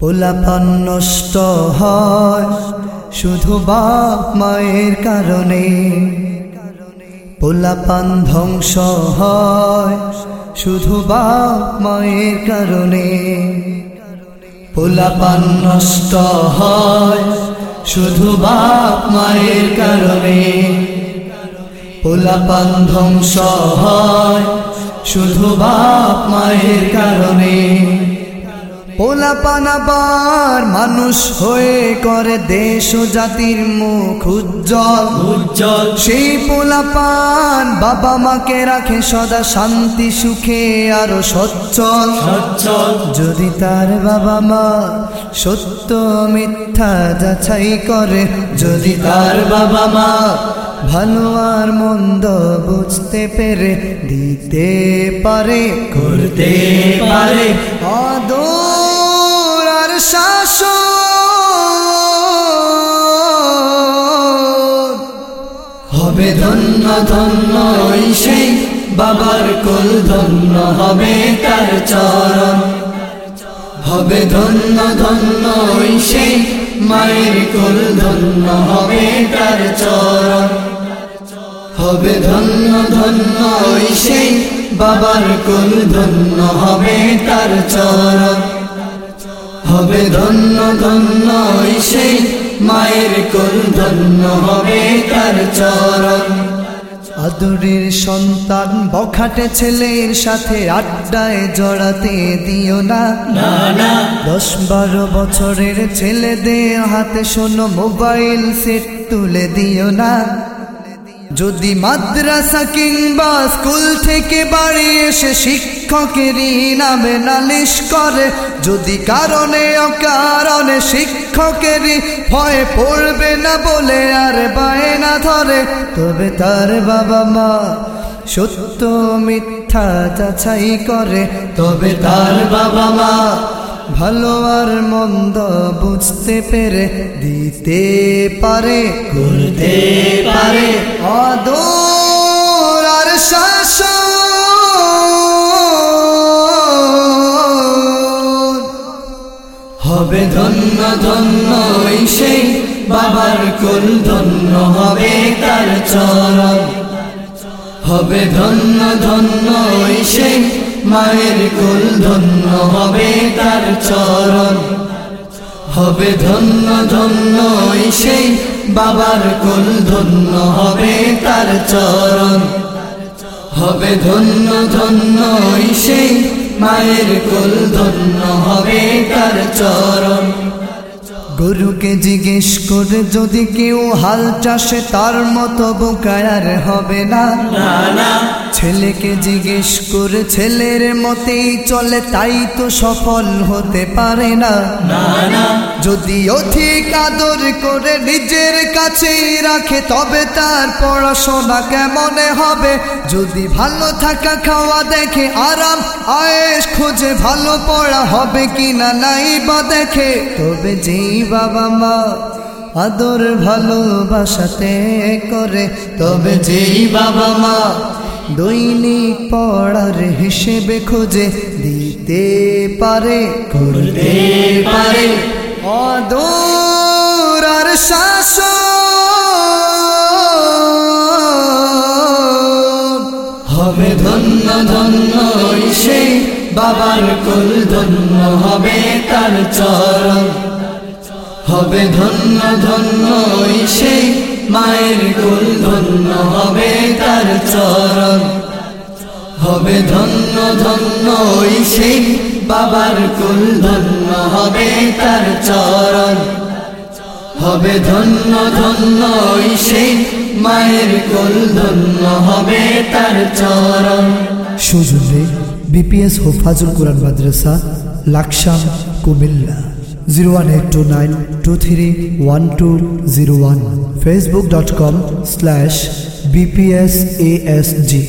পোলাপান নষ্ট হয়, শুধু বাপ মায়ের কারণে। পোলাপান ধ্বংস হয়, শুধু বাপ মায়ের কারণে। পোলাপান নষ্ট হয়, শুধু বাপ মায়ের কারণে। পোলাপান ধ্বংস হয়, শুধু বাপ মায়ের কারণে। পোলাপান আবার মানুষ হয়ে করে দেশ ও জাতির মুখ উজ্জ্বল। উজ্জ্বল। সেই পোলাপান বাবা মাকে রাখে সদা শান্তি সুখে আরও সচ্ছল। সচ্ছল। যদি তার বাবা মা সত্য মিথ্যা যাচাই করে যদি তার বাবা মা ভালো আর মন্দ বুঝতে পেরে দিতে পারে করতে পারে। আদর আর শাসন। হবে ধন্য ধন্য সেই বাবার কুল, ধন্য হবে তার চরণ। হবে ধন্য ধন্য সেই মায়ের কুল, ধন্য হবে তার চরণ। হবে ধন্য ধন্য সেই বাবার কুল, ধন্য হবে তার চরণ। হবে ধন্য ধন্য সেই মায়ের কুল ধন্য হবে তার চরণ। আদরের সন্তান বখাটে ছেলের সাথে আড্ডায় জড়াতে দিও না। দশ বারো বছরের ছেলেদের হাতে শোনো মোবাইল সেট তুলে দিও না। যদি মাদ্রাসা কিংবা স্কুল থেকে বাড়ি এসে শিক্ষকেরই নামে নালিশ করে, যদি কারণে অকারণে শিক্ষকেরই ভয়ে পড়বে না বলে আর বায়ে ধরে, তবে তার বাবা মা সত্য মিথ্যা যাচাই করে, তবে তার বাবা মা ভালো আর মন্দ বুঝতে পেরে, দিতে পারে, করতে পারে আদর হবে ধন্য ধন্য সেই বাবার কুল, ধন্য হবে তার চরণ। হবে ধন্য ধন্য সেই মায়ের কুল, ধন্য হবে তার চরণ। হবে ধন্য ধন্য সেই বাবার কুল, ধন্য হবে তার চরণ। হবে ধন্য ধন্য সেই মায়ের কুল ধন্য হবে তার চরণ। গরুকে জিজ্ঞেস করে যদি কেউ হাল চাষে তার মতো বোকায়ার হবে না? ছেলেকে জিজ্ঞেস করে ছেলের মতেই চলে তাই তো সফল হতে পারে না? যদি অধিক আদর করে নিজের কাছেই রাখে তবে তার পড়াশোনা কেমনে হবে? যদি ভালো থাকা খাওয়া দেখে আরাম আয়েস খোঁজে ভালো পড়া হবে কিনা নাই বা দেখে? তবে যেই বাবা মা, আদর ভালোবাসাতে করে। তবে যেই বাবা মা দৈনিক পড়ার হিসেবে খোঁজে, দিতে পারে, করতে পারে। অদূর আর শাসন। হবে ধন্য ধন্য সেই বাবার কুল, ধন্য হবে তার চরণ। হবে ধন্য ধন্য সেই মায়ের কুল, ধন্য হবে তার চরণ। হবে ধন্য ধন্য সেই বাবার কুল, ধন্য হবে তার চরণ। হবে ধন্য ধন্য সেই মায়ের কুল, ধন্য হবে তার চরণ। সুজুরে B P S Hafezul Quran Madrasa, Laksam, Comilla. Zero one eight two nine two three one two zero one Facebook dot com slash B P S A S G